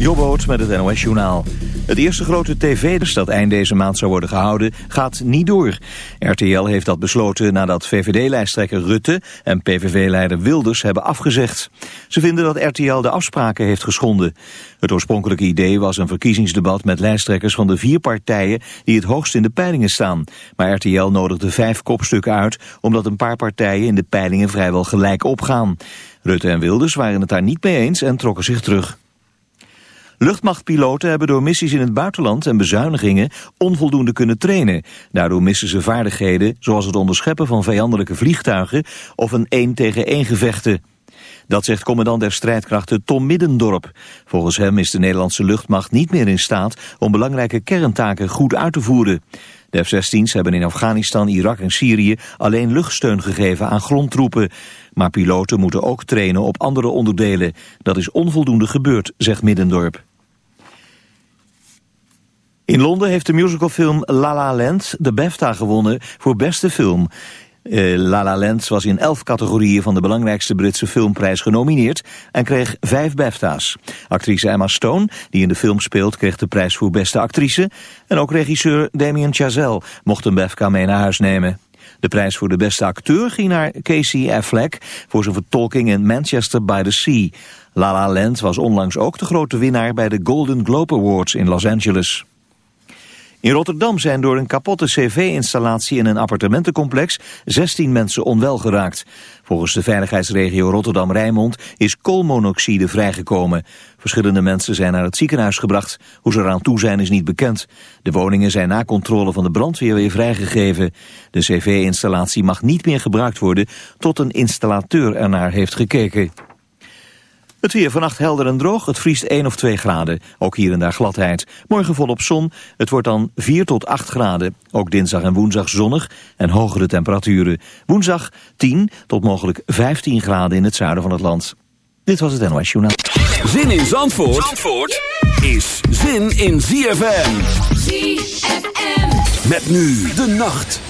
Jobboot met het NOS Journaal. Het eerste grote tv dat eind deze maand zou worden gehouden gaat niet door. RTL heeft dat besloten nadat VVD-lijsttrekker Rutte en PVV-leider Wilders hebben afgezegd. Ze vinden dat RTL de afspraken heeft geschonden. Het oorspronkelijke idee was een verkiezingsdebat met lijsttrekkers van de vier partijen die het hoogst in de peilingen staan. Maar RTL nodigde vijf kopstukken uit omdat een paar partijen in de peilingen vrijwel gelijk opgaan. Rutte en Wilders waren het daar niet mee eens en trokken zich terug. Luchtmachtpiloten hebben door missies in het buitenland en bezuinigingen onvoldoende kunnen trainen. Daardoor missen ze vaardigheden zoals het onderscheppen van vijandelijke vliegtuigen of een 1 tegen 1 gevechten. Dat zegt commandant der strijdkrachten Tom Middendorp. Volgens hem is de Nederlandse luchtmacht niet meer in staat om belangrijke kerntaken goed uit te voeren. De F-16's hebben in Afghanistan, Irak en Syrië alleen luchtsteun gegeven aan grondtroepen. Maar piloten moeten ook trainen op andere onderdelen. Dat is onvoldoende gebeurd, zegt Middendorp. In Londen heeft de musicalfilm La La Land de BAFTA gewonnen voor beste film. Uh, La La Land was in elf categorieën van de belangrijkste Britse filmprijs genomineerd en kreeg vijf BAFTA's. Actrice Emma Stone, die in de film speelt, kreeg de prijs voor beste actrice. En ook regisseur Damien Chazelle mocht een BAFTA mee naar huis nemen. De prijs voor de beste acteur ging naar Casey Affleck voor zijn vertolking in Manchester by the Sea. La La Land was onlangs ook de grote winnaar bij de Golden Globe Awards in Los Angeles. In Rotterdam zijn door een kapotte cv-installatie in een appartementencomplex 16 mensen onwel geraakt. Volgens de veiligheidsregio Rotterdam-Rijnmond is koolmonoxide vrijgekomen. Verschillende mensen zijn naar het ziekenhuis gebracht. Hoe ze eraan toe zijn is niet bekend. De woningen zijn na controle van de brandweer weer vrijgegeven. De cv-installatie mag niet meer gebruikt worden tot een installateur ernaar heeft gekeken. Het weer vannacht helder en droog. Het vriest 1 of 2 graden. Ook hier en daar gladheid. Morgen volop zon. Het wordt dan 4 tot 8 graden. Ook dinsdag en woensdag zonnig en hogere temperaturen. Woensdag 10 tot mogelijk 15 graden in het zuiden van het land. Dit was het NOS Journaal. Zin in Zandvoort, Zandvoort is zin in ZFM. ZFM. Met nu de nacht.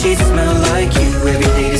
Sheets smell like you. Every day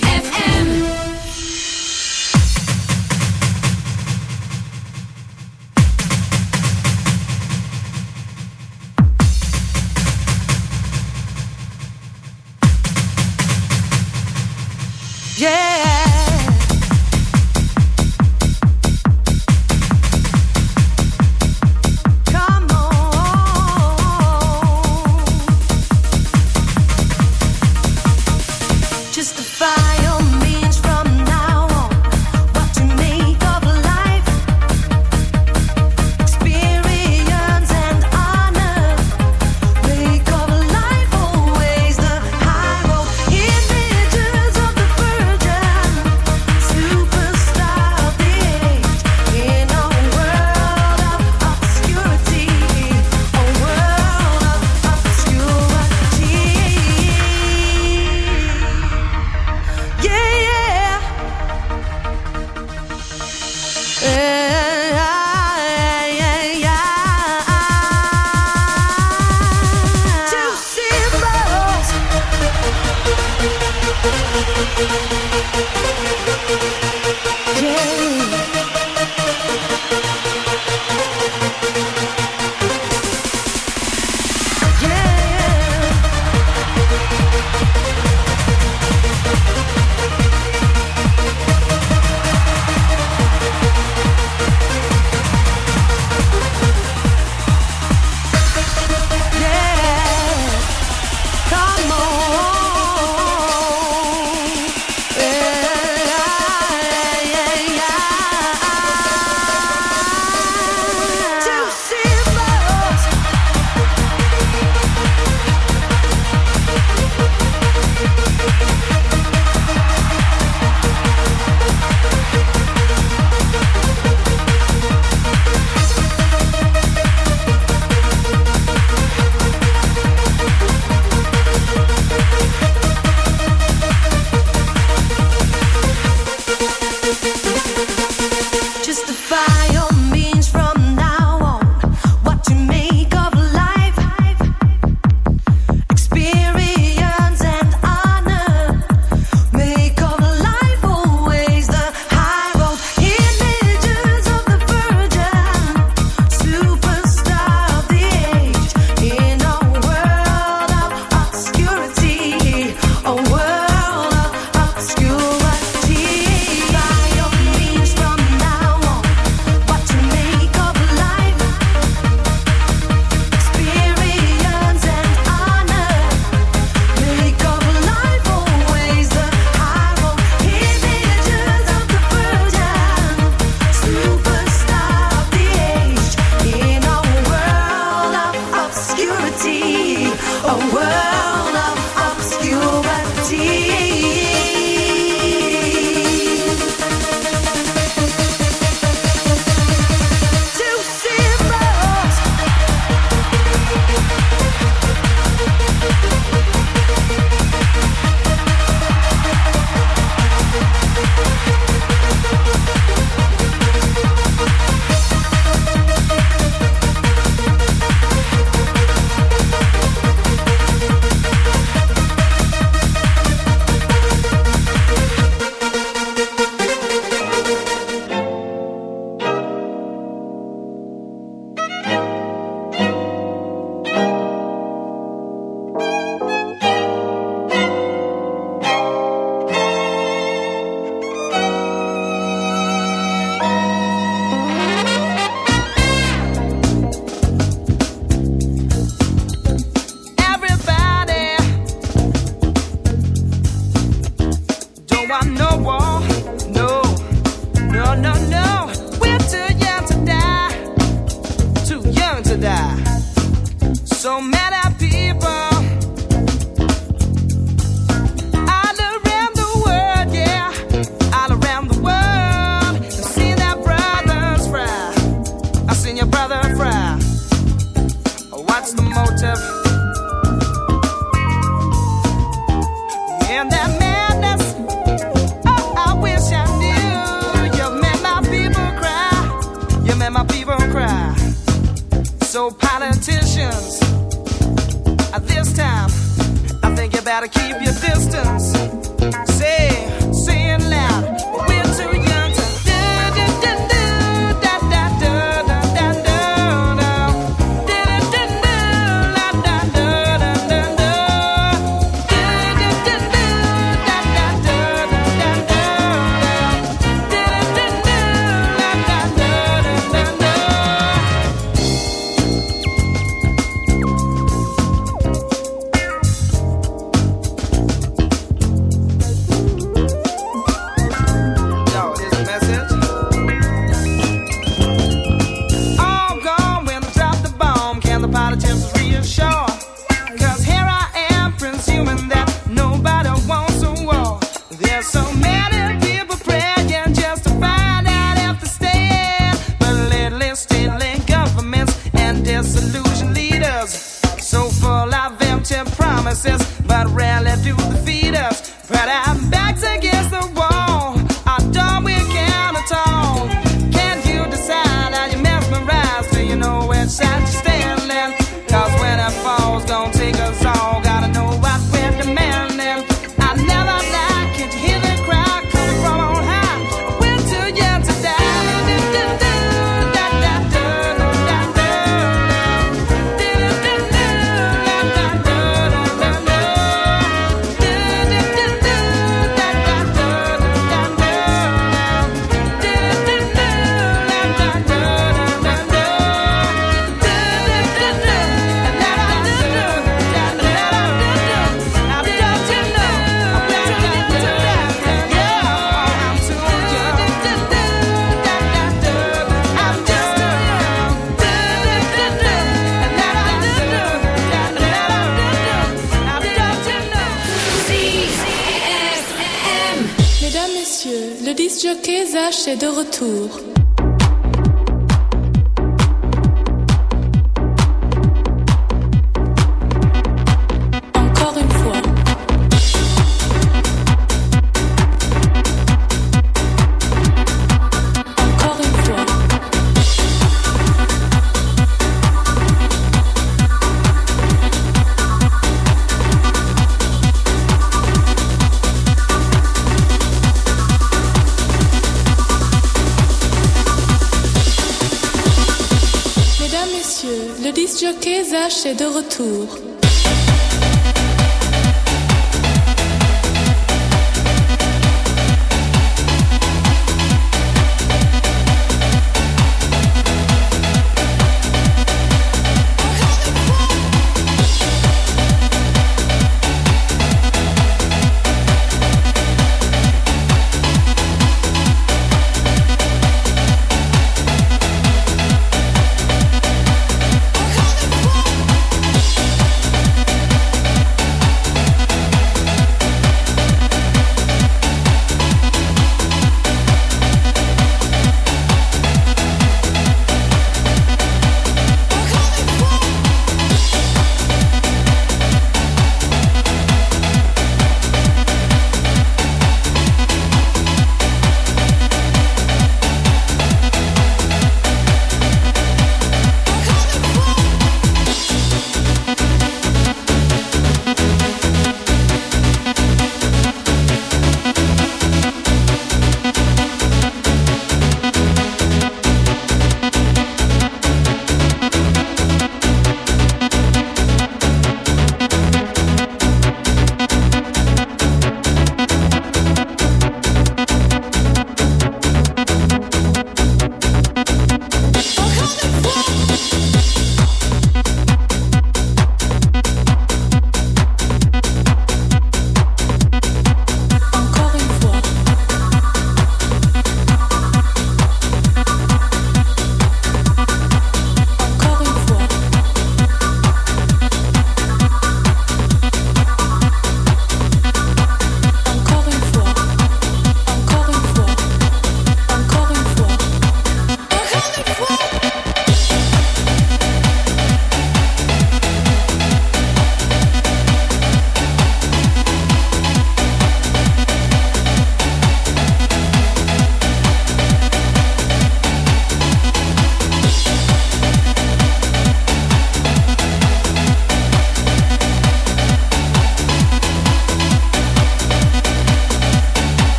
De retour.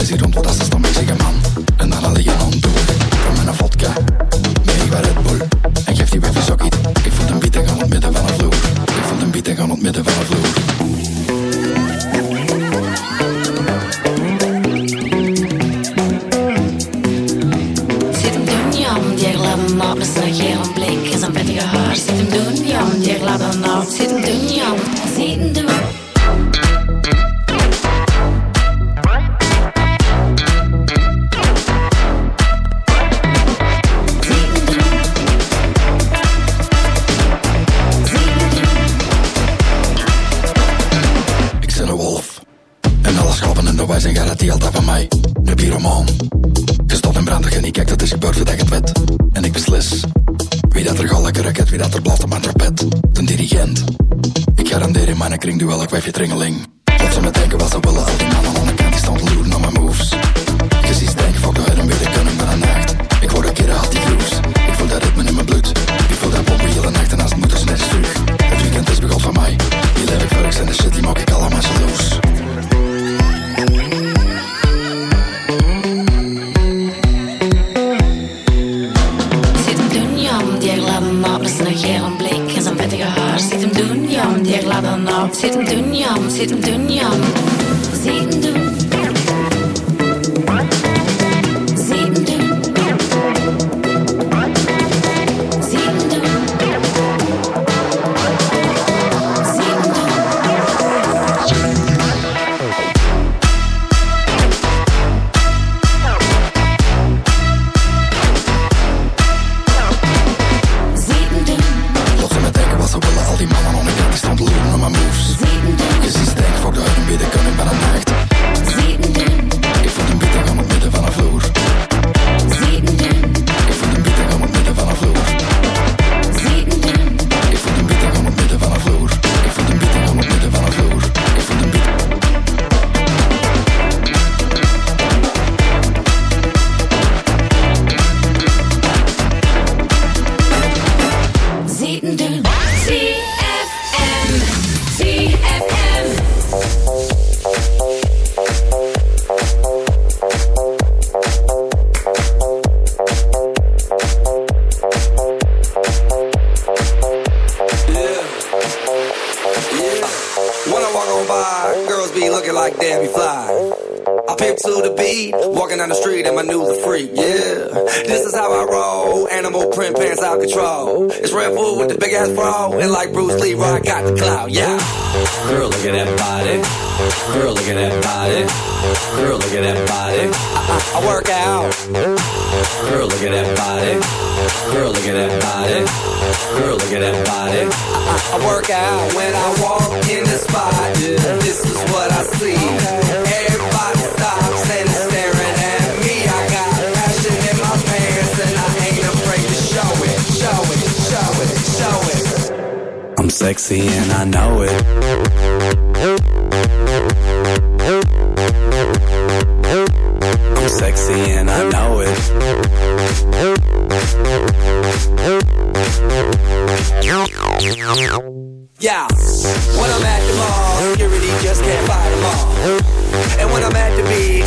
Président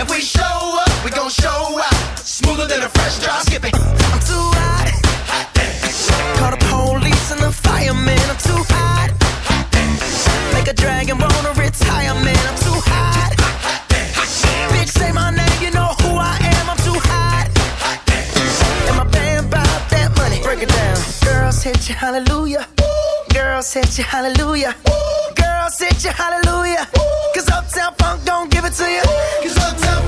If we show up, we gon' show out. Smoother than a fresh drop skipping. I'm too hot. Call the police and the fireman. I'm too hot. Make a dragon wanna retire, man. I'm too hot. Bitch, say my name, you know who I am. I'm too hot. And my band that money. Break it down. Girls hit you, hallelujah. Girls hit you, hallelujah. Girls hit you, hallelujah. Cause Uptown Funk don't give it to you. Cause Uptown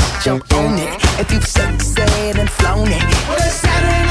jump on it. If you've said and flown it. Well, it's Saturday